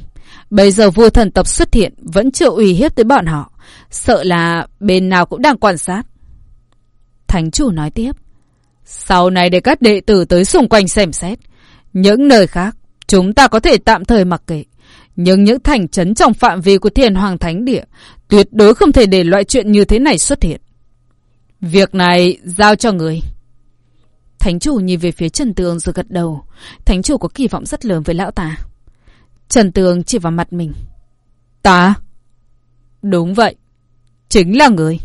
Bây giờ vua thần tộc xuất hiện vẫn chưa uy hiếp tới bọn họ. Sợ là bên nào cũng đang quan sát. Thánh chủ nói tiếp. Sau này để các đệ tử tới xung quanh xem xét. Những nơi khác, chúng ta có thể tạm thời mặc kệ. Nhưng những thành trấn trong phạm vi của thiền hoàng thánh địa tuyệt đối không thể để loại chuyện như thế này xuất hiện. Việc này giao cho người. Thánh chủ nhìn về phía Trần Tường rồi gật đầu. Thánh chủ có kỳ vọng rất lớn với lão ta. Trần Tường chỉ vào mặt mình. Ta? Đúng vậy. Chính là người.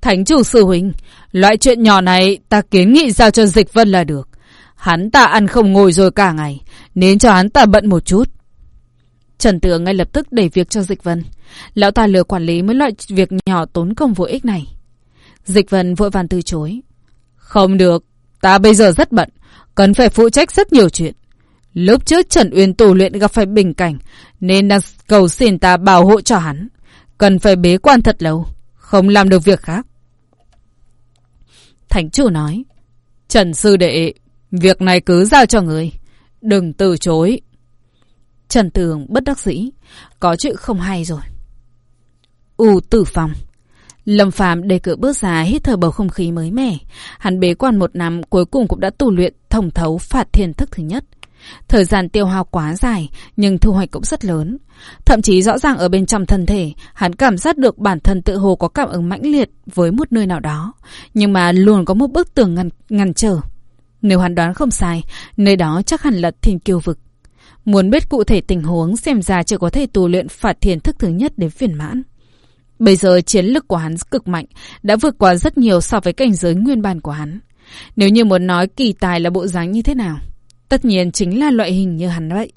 Thánh chủ sư huynh, loại chuyện nhỏ này ta kiến nghị giao cho Dịch Vân là được. Hắn ta ăn không ngồi rồi cả ngày, nên cho hắn ta bận một chút. Trần Tường ngay lập tức đẩy việc cho Dịch Vân. Lão ta lừa quản lý mấy loại việc nhỏ tốn công vô ích này. Dịch Vân vội vàng từ chối. Không được, Ta bây giờ rất bận, cần phải phụ trách rất nhiều chuyện. Lúc trước Trần Uyên tù luyện gặp phải bình cảnh, nên đang cầu xin ta bảo hộ cho hắn. Cần phải bế quan thật lâu, không làm được việc khác. Thánh chủ nói, Trần Sư Đệ, việc này cứ giao cho người, đừng từ chối. Trần Tường bất đắc dĩ, có chuyện không hay rồi. U tử phòng. Lâm Phạm đề cử bước ra hít thở bầu không khí mới mẻ. Hắn bế quan một năm cuối cùng cũng đã tu luyện thông thấu phạt thiền thức thứ nhất. Thời gian tiêu hao quá dài, nhưng thu hoạch cũng rất lớn. Thậm chí rõ ràng ở bên trong thân thể, hắn cảm giác được bản thân tự hồ có cảm ứng mãnh liệt với một nơi nào đó. Nhưng mà luôn có một bức tường ngăn, ngăn trở. Nếu hắn đoán không sai, nơi đó chắc hẳn là thiên kiêu vực. Muốn biết cụ thể tình huống xem ra chỉ có thể tu luyện phạt thiền thức thứ nhất đến phiền mãn. Bây giờ chiến lực của hắn cực mạnh, đã vượt qua rất nhiều so với cảnh giới nguyên bản của hắn. Nếu như muốn nói kỳ tài là bộ dáng như thế nào, tất nhiên chính là loại hình như hắn vậy.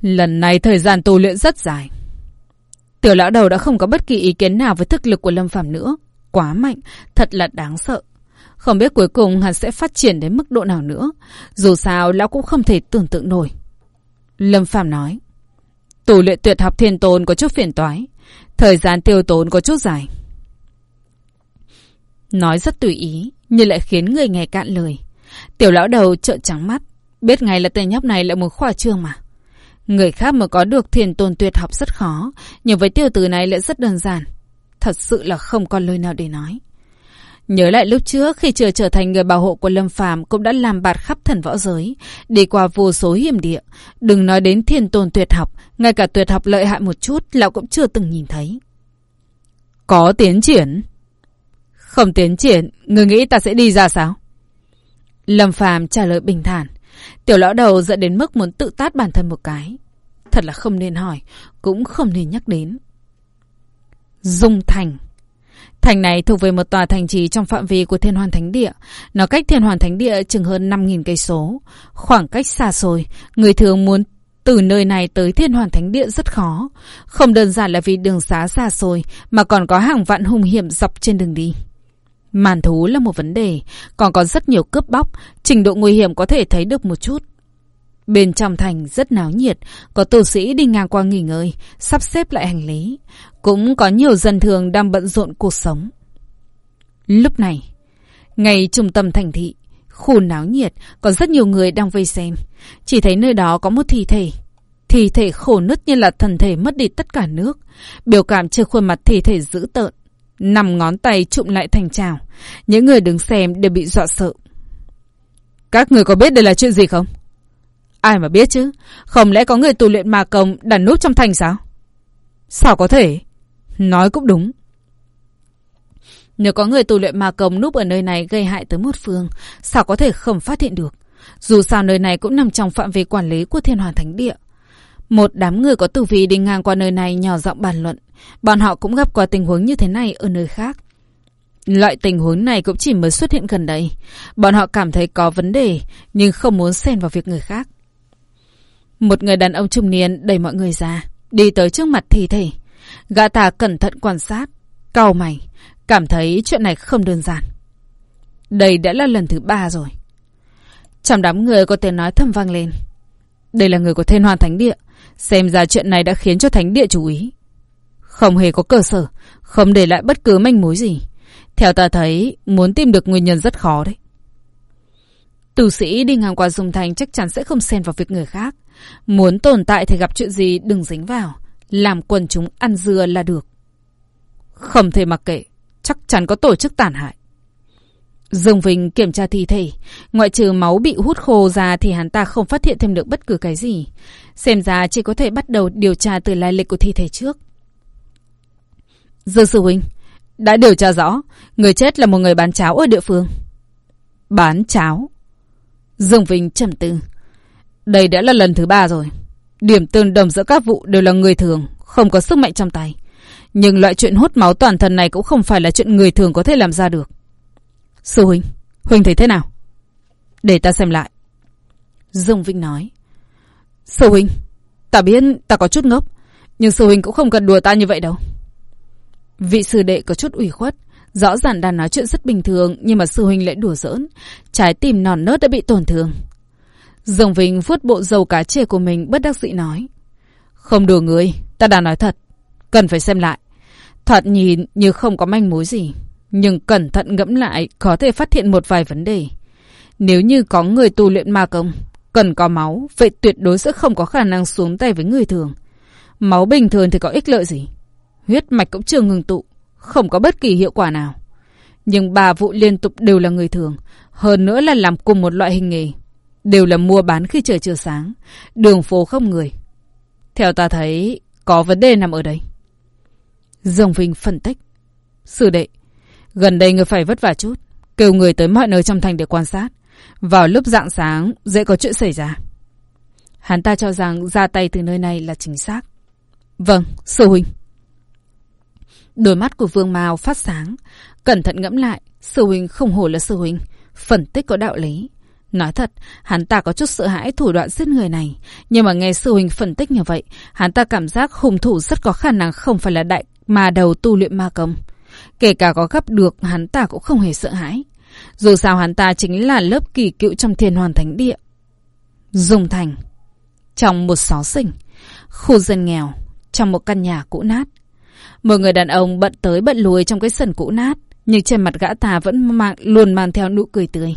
Lần này thời gian tu luyện rất dài. Tiểu lão đầu đã không có bất kỳ ý kiến nào với thực lực của Lâm Phàm nữa. Quá mạnh, thật là đáng sợ. Không biết cuối cùng hắn sẽ phát triển đến mức độ nào nữa. Dù sao, lão cũng không thể tưởng tượng nổi. Lâm Phàm nói. Tu luyện tuyệt học thiên tôn có chút phiền toái. Thời gian tiêu tốn có chút dài. Nói rất tùy ý, nhưng lại khiến người nghe cạn lời. Tiểu lão đầu trợn trắng mắt. Biết ngay là tên nhóc này lại muốn khoa trương mà. Người khác mà có được thiền tôn tuyệt học rất khó, nhưng với tiêu tử này lại rất đơn giản. Thật sự là không còn lời nào để nói. Nhớ lại lúc trước khi chưa trở thành người bảo hộ của Lâm Phàm cũng đã làm bạt khắp thần võ giới, đi qua vô số hiểm địa. Đừng nói đến thiên tôn tuyệt học, ngay cả tuyệt học lợi hại một chút lão cũng chưa từng nhìn thấy. Có tiến triển? Không tiến triển, người nghĩ ta sẽ đi ra sao? Lâm Phàm trả lời bình thản. Tiểu lão đầu dẫn đến mức muốn tự tát bản thân một cái. Thật là không nên hỏi, cũng không nên nhắc đến. Dung Thành Thành này thuộc về một tòa thành trì trong phạm vi của Thiên Hoàn Thánh Địa. Nó cách Thiên Hoàn Thánh Địa chừng hơn 5.000 cây số. Khoảng cách xa xôi, người thường muốn từ nơi này tới Thiên Hoàn Thánh Địa rất khó. Không đơn giản là vì đường xá xa xôi, mà còn có hàng vạn hung hiểm dọc trên đường đi. Màn thú là một vấn đề, còn có rất nhiều cướp bóc, trình độ nguy hiểm có thể thấy được một chút. Bên trong thành rất náo nhiệt, có tu sĩ đi ngang qua nghỉ ngơi, sắp xếp lại hành lý. Cũng có nhiều dân thường đang bận rộn cuộc sống. Lúc này, ngay trung tâm thành thị, khu náo nhiệt, có rất nhiều người đang vây xem. Chỉ thấy nơi đó có một thi thể. Thi thể khổ nứt như là thần thể mất đi tất cả nước. Biểu cảm trên khuôn mặt thi thể dữ tợn. Nằm ngón tay trụm lại thành trào. Những người đứng xem đều bị dọa sợ. Các người có biết đây là chuyện gì không? Ai mà biết chứ? Không lẽ có người tu luyện ma công đàn nút trong thành sao? Sao có thể? Nói cũng đúng. Nếu có người tu luyện ma công núp ở nơi này gây hại tới một phương, sao có thể không phát hiện được? Dù sao nơi này cũng nằm trong phạm vi quản lý của thiên hoàn thánh địa. Một đám người có tử vi đi ngang qua nơi này nhỏ giọng bàn luận. Bọn họ cũng gặp qua tình huống như thế này ở nơi khác. Loại tình huống này cũng chỉ mới xuất hiện gần đây. Bọn họ cảm thấy có vấn đề, nhưng không muốn xen vào việc người khác. Một người đàn ông trung niên đẩy mọi người ra, đi tới trước mặt thi thể. Gã ta cẩn thận quan sát, cau mày, cảm thấy chuyện này không đơn giản. Đây đã là lần thứ ba rồi. Trong đám người có tiếng nói thầm vang lên. Đây là người của Thiên Hoàn Thánh Địa. Xem ra chuyện này đã khiến cho Thánh Địa chú ý. Không hề có cơ sở, không để lại bất cứ manh mối gì. Theo ta thấy, muốn tìm được nguyên nhân rất khó đấy. Tù sĩ đi ngang qua dùng Thành chắc chắn sẽ không xen vào việc người khác. Muốn tồn tại thì gặp chuyện gì đừng dính vào. Làm quần chúng ăn dưa là được. Không thể mặc kệ. Chắc chắn có tổ chức tàn hại. Dương Vinh kiểm tra thi thể. Ngoại trừ máu bị hút khô ra thì hắn ta không phát hiện thêm được bất cứ cái gì. Xem ra chỉ có thể bắt đầu điều tra từ lai lịch của thi thể trước. Dương Sư Huynh, đã điều tra rõ. Người chết là một người bán cháo ở địa phương. Bán cháo? Dương Vinh trầm tư. Đây đã là lần thứ ba rồi. Điểm tương đồng giữa các vụ đều là người thường, không có sức mạnh trong tay. Nhưng loại chuyện hút máu toàn thân này cũng không phải là chuyện người thường có thể làm ra được. Sư Huynh, Huynh thấy thế nào? Để ta xem lại. Dương Vinh nói. Sư Huynh, ta biết ta có chút ngốc, nhưng Sư Huynh cũng không cần đùa ta như vậy đâu. Vị sư đệ có chút ủy khuất, rõ ràng đang nói chuyện rất bình thường nhưng mà Sư Huynh lại đùa giỡn. Trái tim non nớt đã bị tổn thương. Dương Vinh vuốt bộ dầu cá chê của mình bất đắc dĩ nói. Không đùa người, ta đã nói thật. Cần phải xem lại. Thoạt nhìn như không có manh mối gì. Nhưng cẩn thận ngẫm lại có thể phát hiện một vài vấn đề. Nếu như có người tu luyện ma công, cần có máu, vậy tuyệt đối sẽ không có khả năng xuống tay với người thường. Máu bình thường thì có ích lợi gì? Huyết mạch cũng chưa ngừng tụ, không có bất kỳ hiệu quả nào. Nhưng ba vụ liên tục đều là người thường, hơn nữa là làm cùng một loại hình nghề. Đều là mua bán khi trời chưa sáng, đường phố không người. Theo ta thấy, có vấn đề nằm ở đây. Dương Vinh phân tích. Sư đệ, gần đây người phải vất vả chút, kêu người tới mọi nơi trong thành để quan sát. Vào lúc dạng sáng, dễ có chuyện xảy ra. Hắn ta cho rằng ra tay từ nơi này là chính xác. Vâng, sư huynh. Đôi mắt của Vương Mao phát sáng. Cẩn thận ngẫm lại, sư huynh không hổ là sư huynh. Phân tích có đạo lý. Nói thật, hắn ta có chút sợ hãi thủ đoạn giết người này. Nhưng mà nghe sư huynh phân tích như vậy, hắn ta cảm giác hung thủ rất có khả năng không phải là đại mà đầu tu luyện ma công. Kể cả có gấp được, hắn ta cũng không hề sợ hãi. Dù sao hắn ta chính là lớp kỳ cựu trong thiên hoàn thánh địa. Dùng thành. Trong một xó xỉnh, khu dân nghèo, trong một căn nhà cũ nát. Một người đàn ông bận tới bận lùi trong cái sân cũ nát, nhưng trên mặt gã ta vẫn mang, luôn mang theo nụ cười tươi.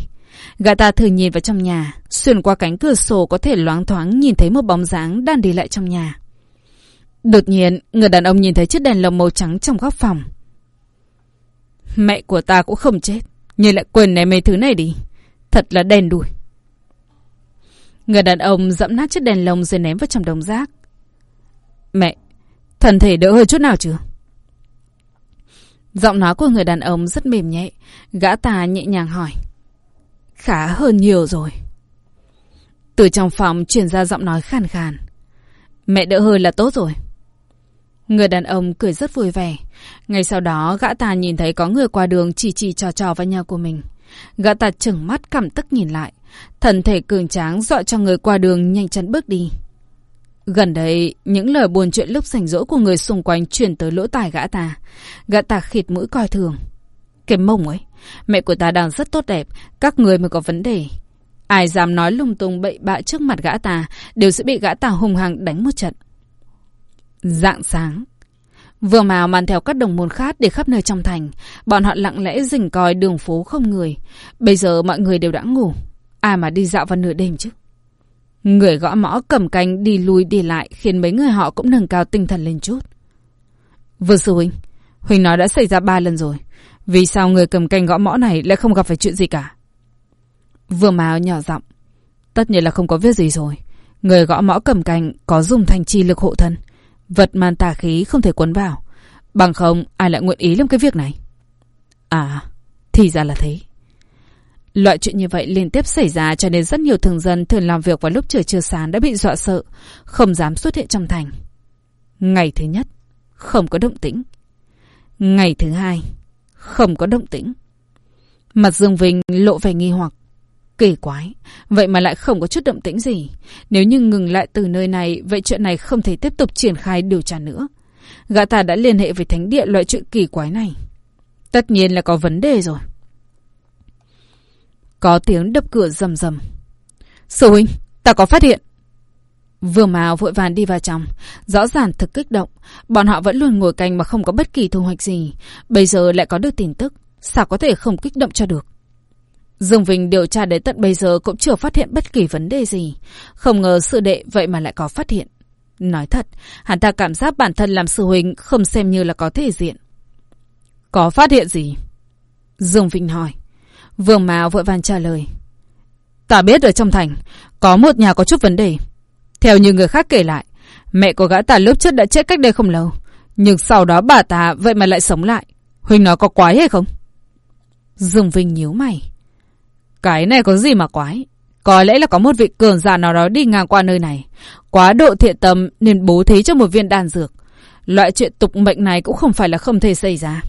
Gã ta thường nhìn vào trong nhà, xuyên qua cánh cửa sổ có thể loáng thoáng nhìn thấy một bóng dáng đang đi lại trong nhà. Đột nhiên, người đàn ông nhìn thấy chiếc đèn lồng màu trắng trong góc phòng. Mẹ của ta cũng không chết, nhưng lại quên ném mấy thứ này đi. Thật là đen đủi. Người đàn ông dẫm nát chiếc đèn lồng rồi ném vào trong đống rác. Mẹ, thần thể đỡ hơi chút nào chưa? Giọng nói của người đàn ông rất mềm nhẹ. Gã ta nhẹ nhàng hỏi. Khá hơn nhiều rồi. Từ trong phòng truyền ra giọng nói khàn khàn. Mẹ đỡ hơi là tốt rồi. Người đàn ông cười rất vui vẻ. Ngay sau đó gã ta nhìn thấy có người qua đường chỉ chỉ trò trò vào nhà của mình. Gã ta chừng mắt cảm tức nhìn lại. Thần thể cường tráng dọa cho người qua đường nhanh chân bước đi. Gần đây, những lời buồn chuyện lúc rảnh rỗi của người xung quanh chuyển tới lỗ tai gã ta. Gã ta khịt mũi coi thường. Cái mông ấy, mẹ của ta đang rất tốt đẹp, các người mới có vấn đề. Ai dám nói lung tung bậy bạ trước mặt gã ta, đều sẽ bị gã ta hung hăng đánh một trận. Dạng sáng. Vừa mào mang theo các đồng môn khác để khắp nơi trong thành, bọn họ lặng lẽ rình coi đường phố không người. Bây giờ mọi người đều đã ngủ. Ai mà đi dạo vào nửa đêm chứ? Người gõ mõ cầm canh đi lui đi lại khiến mấy người họ cũng nâng cao tinh thần lên chút. Vừa sư huynh, huynh nói đã xảy ra ba lần rồi. Vì sao người cầm canh gõ mõ này lại không gặp phải chuyện gì cả? Vừa mào nhỏ giọng. Tất nhiên là không có việc gì rồi. Người gõ mõ cầm canh có dùng thành chi lực hộ thân. Vật man tà khí không thể quấn vào. Bằng không ai lại nguyện ý làm cái việc này. À, thì ra là thế. Loại chuyện như vậy liên tiếp xảy ra cho nên rất nhiều thường dân thường làm việc vào lúc trời chưa sáng đã bị dọa sợ, không dám xuất hiện trong thành. Ngày thứ nhất, không có động tĩnh. Ngày thứ hai, không có động tĩnh. Mặt Dương Vinh lộ vẻ nghi hoặc. Kỳ quái, vậy mà lại không có chút động tĩnh gì. Nếu như ngừng lại từ nơi này, vậy chuyện này không thể tiếp tục triển khai điều tra nữa. Gã ta đã liên hệ với thánh địa loại chuyện kỳ quái này. Tất nhiên là có vấn đề rồi. Có tiếng đập cửa rầm rầm. Sư huynh, ta có phát hiện. Vừa mà vội vàng đi vào trong. Rõ ràng thực kích động. Bọn họ vẫn luôn ngồi canh mà không có bất kỳ thu hoạch gì. Bây giờ lại có được tin tức. Sao có thể không kích động cho được? Dương Vinh điều tra đến tận bây giờ cũng chưa phát hiện bất kỳ vấn đề gì. Không ngờ sư đệ vậy mà lại có phát hiện. Nói thật, hắn ta cảm giác bản thân làm sư huynh không xem như là có thể diện. Có phát hiện gì? Dương Vinh hỏi. Vương Mạo vội vàng trả lời. Ta biết ở trong thành, có một nhà có chút vấn đề. Theo như người khác kể lại, mẹ của gã ta lúc trước đã chết cách đây không lâu. Nhưng sau đó bà ta vậy mà lại sống lại. Huynh nói có quái hay không? Dương Vinh nhíu mày. Cái này có gì mà quái? Có lẽ là có một vị cường giả nào đó đi ngang qua nơi này. Quá độ thiện tâm nên bố thí cho một viên đan dược. Loại chuyện tục mệnh này cũng không phải là không thể xảy ra.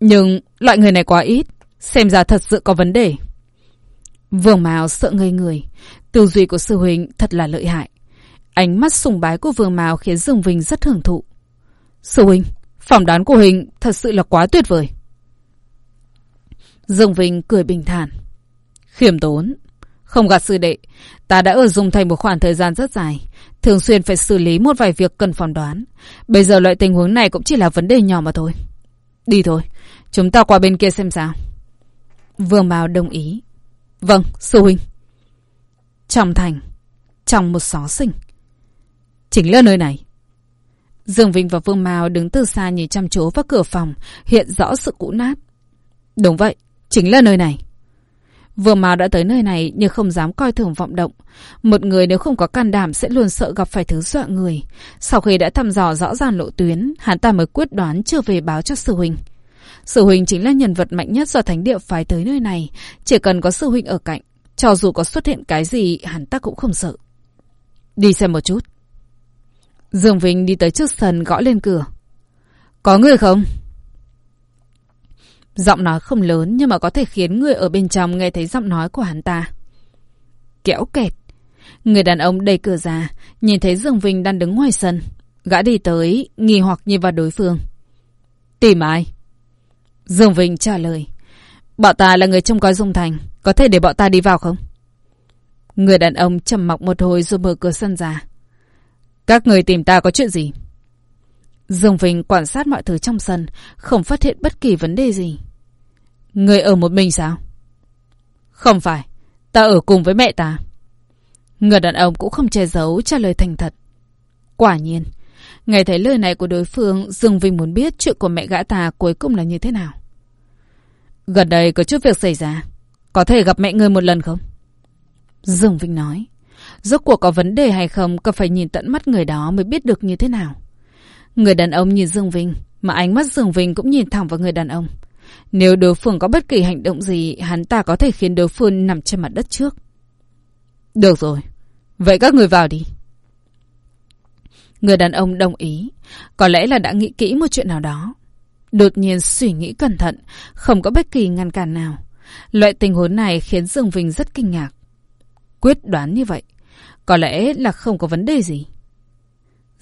Nhưng loại người này quá ít. Xem ra thật sự có vấn đề. Vương Mao sợ ngây người. Tư duy của sư huynh thật là lợi hại. Ánh mắt sùng bái của Vương Mao khiến Dương Vinh rất hưởng thụ. Sư huynh, phỏng đoán của huynh thật sự là quá tuyệt vời. Dương Vinh cười bình thản. Khiêm tốn. Không gạt sư đệ, ta đã ở dùng thành một khoảng thời gian rất dài. Thường xuyên phải xử lý một vài việc cần phỏng đoán. Bây giờ loại tình huống này cũng chỉ là vấn đề nhỏ mà thôi. Đi thôi, chúng ta qua bên kia xem sao. Vương Mao đồng ý. Vâng, sư huynh. Trong thành, trong một xó xỉnh. Chính là nơi này. Dương Vinh và Vương Mao đứng từ xa nhìn chăm chú vào cửa phòng, hiện rõ sự cũ nát. Đúng vậy, chính là nơi này. vừa mà đã tới nơi này nhưng không dám coi thường vọng động. Một người nếu không có can đảm sẽ luôn sợ gặp phải thứ dọa người. Sau khi đã thăm dò rõ ràng lộ tuyến, hắn ta mới quyết đoán trở về báo cho sư huynh. Sư huynh chính là nhân vật mạnh nhất do thánh địa phái tới nơi này. Chỉ cần có sư huynh ở cạnh, cho dù có xuất hiện cái gì, hắn ta cũng không sợ. Đi xem một chút. Dương Vinh đi tới trước sân gõ lên cửa. Có người không? Giọng nói không lớn nhưng mà có thể khiến người ở bên trong nghe thấy giọng nói của hắn ta. Kéo kẹt. Người đàn ông đẩy cửa ra, nhìn thấy Dương Vinh đang đứng ngoài sân. Gã đi tới, nghi hoặc nhìn vào đối phương. Tìm ai? Dương Vinh trả lời. Bọn ta là người trông coi Dung Thành, có thể để bọn ta đi vào không? Người đàn ông trầm mặc một hồi rồi mở cửa sân ra. Các người tìm ta có chuyện gì? Dương Vinh quan sát mọi thứ trong sân, không phát hiện bất kỳ vấn đề gì. Người ở một mình sao? Không phải, ta ở cùng với mẹ ta. Người đàn ông cũng không che giấu trả lời thành thật. Quả nhiên, nghe thấy lời này của đối phương, Dương Vinh muốn biết chuyện của mẹ gã ta cuối cùng là như thế nào. Gần đây có chút việc xảy ra, có thể gặp mẹ người một lần không? Dương Vinh nói. Rốt cuộc có vấn đề hay không cần phải nhìn tận mắt người đó mới biết được như thế nào. Người đàn ông nhìn Dương Vinh, mà ánh mắt Dương Vinh cũng nhìn thẳng vào người đàn ông. Nếu đối phương có bất kỳ hành động gì, hắn ta có thể khiến đối phương nằm trên mặt đất trước. Được rồi, vậy các người vào đi. Người đàn ông đồng ý, có lẽ là đã nghĩ kỹ một chuyện nào đó. Đột nhiên suy nghĩ cẩn thận, không có bất kỳ ngăn cản nào. Loại tình huống này khiến Dương Vinh rất kinh ngạc. Quyết đoán như vậy, có lẽ là không có vấn đề gì.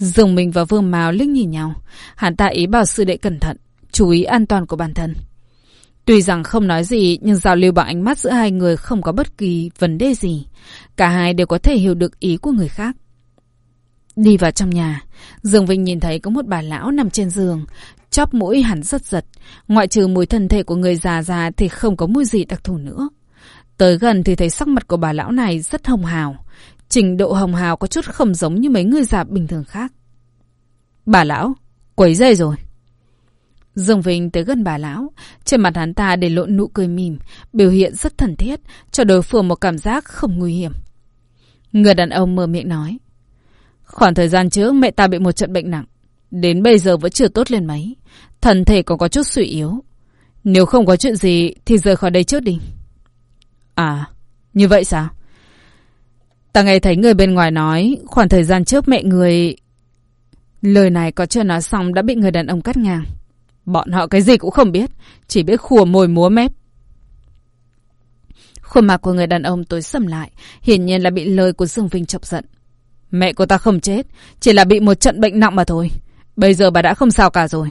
Dương Minh và Vương Mao liếc nhìn nhau. Hắn ta ý bảo sư đệ cẩn thận, chú ý an toàn của bản thân. Tuy rằng không nói gì, nhưng giao lưu bằng ánh mắt giữa hai người không có bất kỳ vấn đề gì. Cả hai đều có thể hiểu được ý của người khác. Đi vào trong nhà, Dương Vinh nhìn thấy có một bà lão nằm trên giường. Chóp mũi hắn rất giật. Ngoại trừ mùi thân thể của người già già thì không có mùi gì đặc thù nữa. Tới gần thì thấy sắc mặt của bà lão này rất hồng hào. Trình độ hồng hào có chút không giống như mấy người già bình thường khác. Bà lão, quấy dây rồi. Dương Vinh tới gần bà lão, trên mặt hắn ta để lộ nụ cười mỉm, biểu hiện rất thần thiết, cho đối phương một cảm giác không nguy hiểm. Người đàn ông mở miệng nói. Khoảng thời gian trước mẹ ta bị một trận bệnh nặng, đến bây giờ vẫn chưa tốt lên mấy, thần thể còn có chút suy yếu. Nếu không có chuyện gì thì rời khỏi đây trước đi. À, như vậy sao? Ta nghe thấy người bên ngoài nói, khoảng thời gian trước mẹ người... Lời này có chưa nói xong đã bị người đàn ông cắt ngang. Bọn họ cái gì cũng không biết, chỉ biết khùa mồi múa mép. Khuôn mặt của người đàn ông tối sầm lại, hiển nhiên là bị lời của Dương Vinh chọc giận. Mẹ của ta không chết, chỉ là bị một trận bệnh nặng mà thôi. Bây giờ bà đã không sao cả rồi.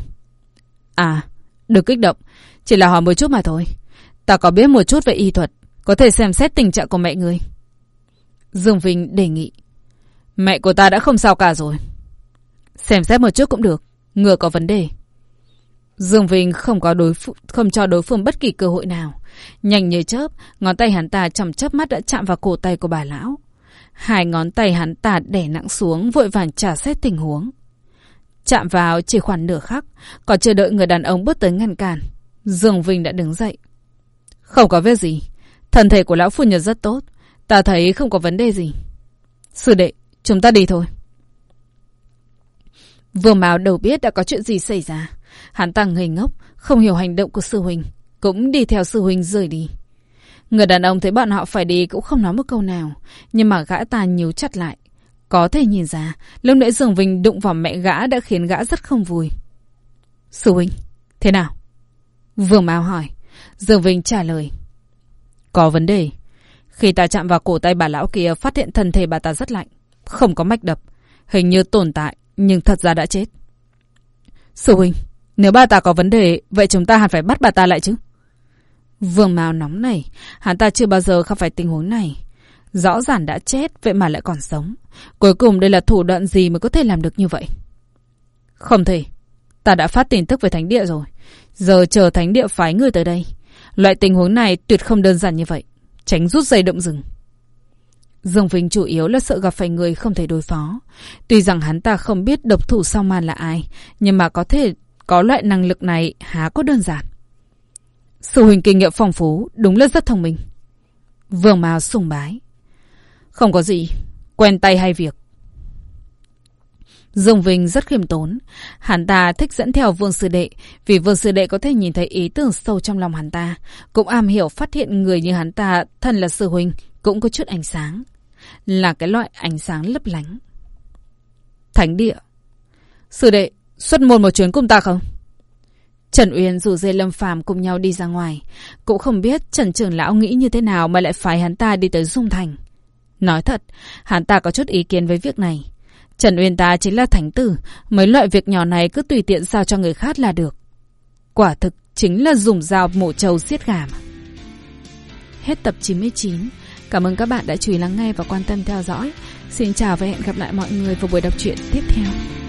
À, được kích động, chỉ là hỏi một chút mà thôi. Ta có biết một chút về y thuật, có thể xem xét tình trạng của mẹ người. Dương Vinh đề nghị. Mẹ của ta đã không sao cả rồi. Xem xét một chút cũng được. Ngừa có vấn đề. Dương Vinh không có đối phụ, không cho đối phương bất kỳ cơ hội nào. Nhanh như chớp, ngón tay hắn ta chầm chớp mắt đã chạm vào cổ tay của bà lão. Hai ngón tay hắn ta đè nặng xuống vội vàng trả xét tình huống. Chạm vào chỉ khoảng nửa khắc, còn chờ đợi người đàn ông bước tới ngăn cản. Dương Vinh đã đứng dậy. Không có việc gì. Thân thể của lão phu nhân rất tốt. Ta thấy không có vấn đề gì. Sư đệ, chúng ta đi thôi. Vừa Mao đầu biết đã có chuyện gì xảy ra. Hắn ta ngây ngốc, không hiểu hành động của sư huynh. Cũng đi theo sư huynh rời đi. Người đàn ông thấy bọn họ phải đi cũng không nói một câu nào. Nhưng mà gã ta nhíu chặt lại. Có thể nhìn ra, lúc nãy Dương Vinh đụng vào mẹ gã đã khiến gã rất không vui. Sư huynh, thế nào? vừa Mao hỏi. Dương Vinh trả lời. Có vấn đề. Khi ta chạm vào cổ tay bà lão kia phát hiện thân thể bà ta rất lạnh. Không có mạch đập. Hình như tồn tại nhưng thật ra đã chết. Sư huynh, nếu bà ta có vấn đề, vậy chúng ta hẳn phải bắt bà ta lại chứ? Vương Mao nóng này, hắn ta chưa bao giờ gặp phải tình huống này. Rõ ràng đã chết, vậy mà lại còn sống. Cuối cùng đây là thủ đoạn gì mới có thể làm được như vậy? Không thể. Ta đã phát tin tức về thánh địa rồi. Giờ chờ thánh địa phái người tới đây. Loại tình huống này tuyệt không đơn giản như vậy. Tránh rút dây động rừng. Dương Vinh chủ yếu là sợ gặp phải người không thể đối phó. Tuy rằng hắn ta không biết độc thủ sau màn là ai, nhưng mà có thể có loại năng lực này há có đơn giản. Sư huynh kinh nghiệm phong phú, đúng là rất thông minh. Vương Mao sùng bái. Không có gì, quen tay hay việc. Dương Vinh rất khiêm tốn. Hắn ta thích dẫn theo Vương Sư Đệ, vì Vương Sư Đệ có thể nhìn thấy ý tưởng sâu trong lòng hắn ta. Cũng am hiểu phát hiện người như hắn ta, thân là Sư Huynh, cũng có chút ánh sáng. Là cái loại ánh sáng lấp lánh. Thánh địa. Sư Đệ, xuất môn một chuyến cùng ta không? Trần Uyên rủ dê Lâm Phàm cùng nhau đi ra ngoài. Cũng không biết Trần trưởng lão nghĩ như thế nào mà lại phái hắn ta đi tới Dung Thành. Nói thật, hắn ta có chút ý kiến với việc này. Trần Uyên ta chính là thánh tử, mấy loại việc nhỏ này cứ tùy tiện sao cho người khác là được. Quả thực chính là dùng dao mổ trâu xiết gà mà. Hết tập 99. Cảm ơn các bạn đã chú ý lắng nghe và quan tâm theo dõi. Xin chào và hẹn gặp lại mọi người vào buổi đọc truyện tiếp theo.